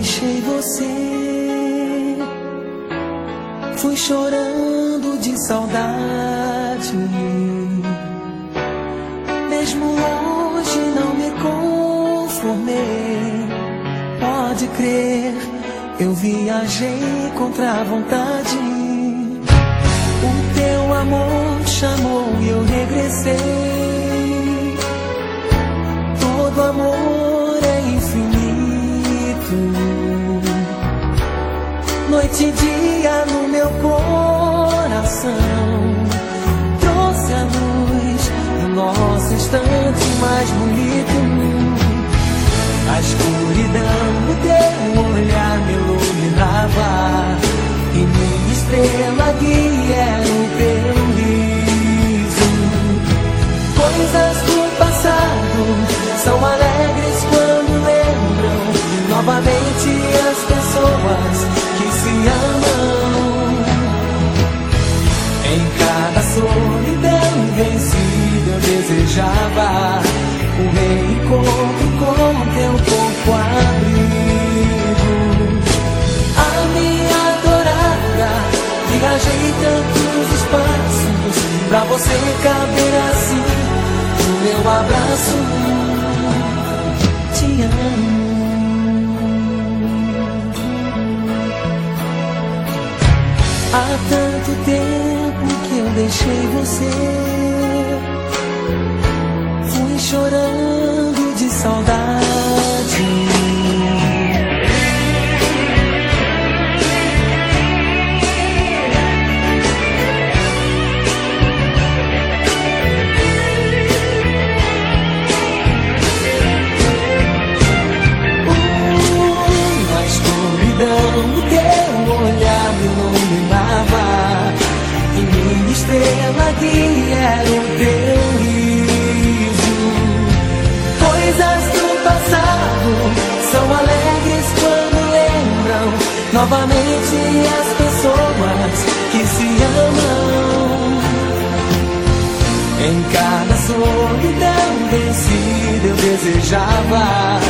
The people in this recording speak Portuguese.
deixei você, fui chorando de saudade. Mesmo longe não me conformei. Pode crer, eu viajei contra a vontade. O teu amor chamou e eu regressei. Todo amor Noite e dia no meu coração. Reencontro com teu corpo abrigo. A minha adorada, viajei tantos espaços pra você caber assim no meu abraço. Te amo. Há tanto tempo que eu deixei você guia era o teu riso Coisas do passado são alegres quando lembram novamente as pessoas que se amam. Em cada solidão vencida eu desejava